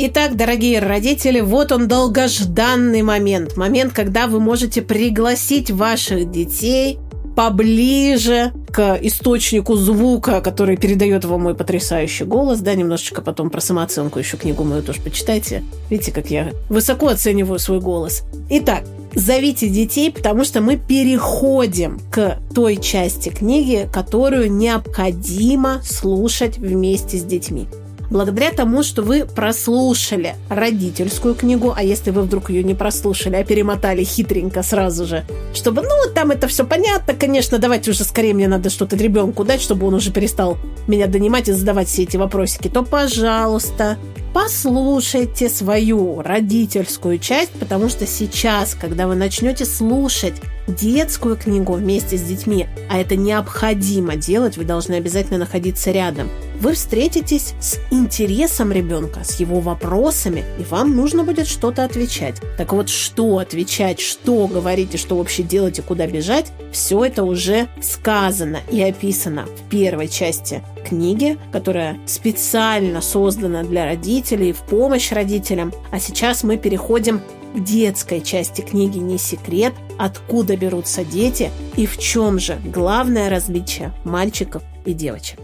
Итак, дорогие родители, вот он долгожданный момент. Момент, когда вы можете пригласить ваших детей поближе к источнику звука, который передает вам мой потрясающий голос. Да, немножечко потом про самооценку еще книгу мою тоже почитайте. Видите, как я высоко оцениваю свой голос. Итак, зовите детей, потому что мы переходим к той части книги, которую необходимо слушать вместе с детьми благодаря тому, что вы прослушали родительскую книгу, а если вы вдруг ее не прослушали, а перемотали хитренько сразу же, чтобы, ну, там это все понятно, конечно, давайте уже скорее мне надо что-то ребенку дать, чтобы он уже перестал меня донимать и задавать все эти вопросики, то, пожалуйста, послушайте свою родительскую часть, потому что сейчас, когда вы начнете слушать детскую книгу вместе с детьми, а это необходимо делать, вы должны обязательно находиться рядом, вы встретитесь с интересом ребенка, с его вопросами, и вам нужно будет что-то отвечать. Так вот, что отвечать, что говорить и что вообще делать и куда бежать, все это уже сказано и описано в первой части книги, которая специально создана для родителей, в помощь родителям. А сейчас мы переходим к детской части книги «Не секрет», откуда берутся дети и в чем же главное различие мальчиков и девочек.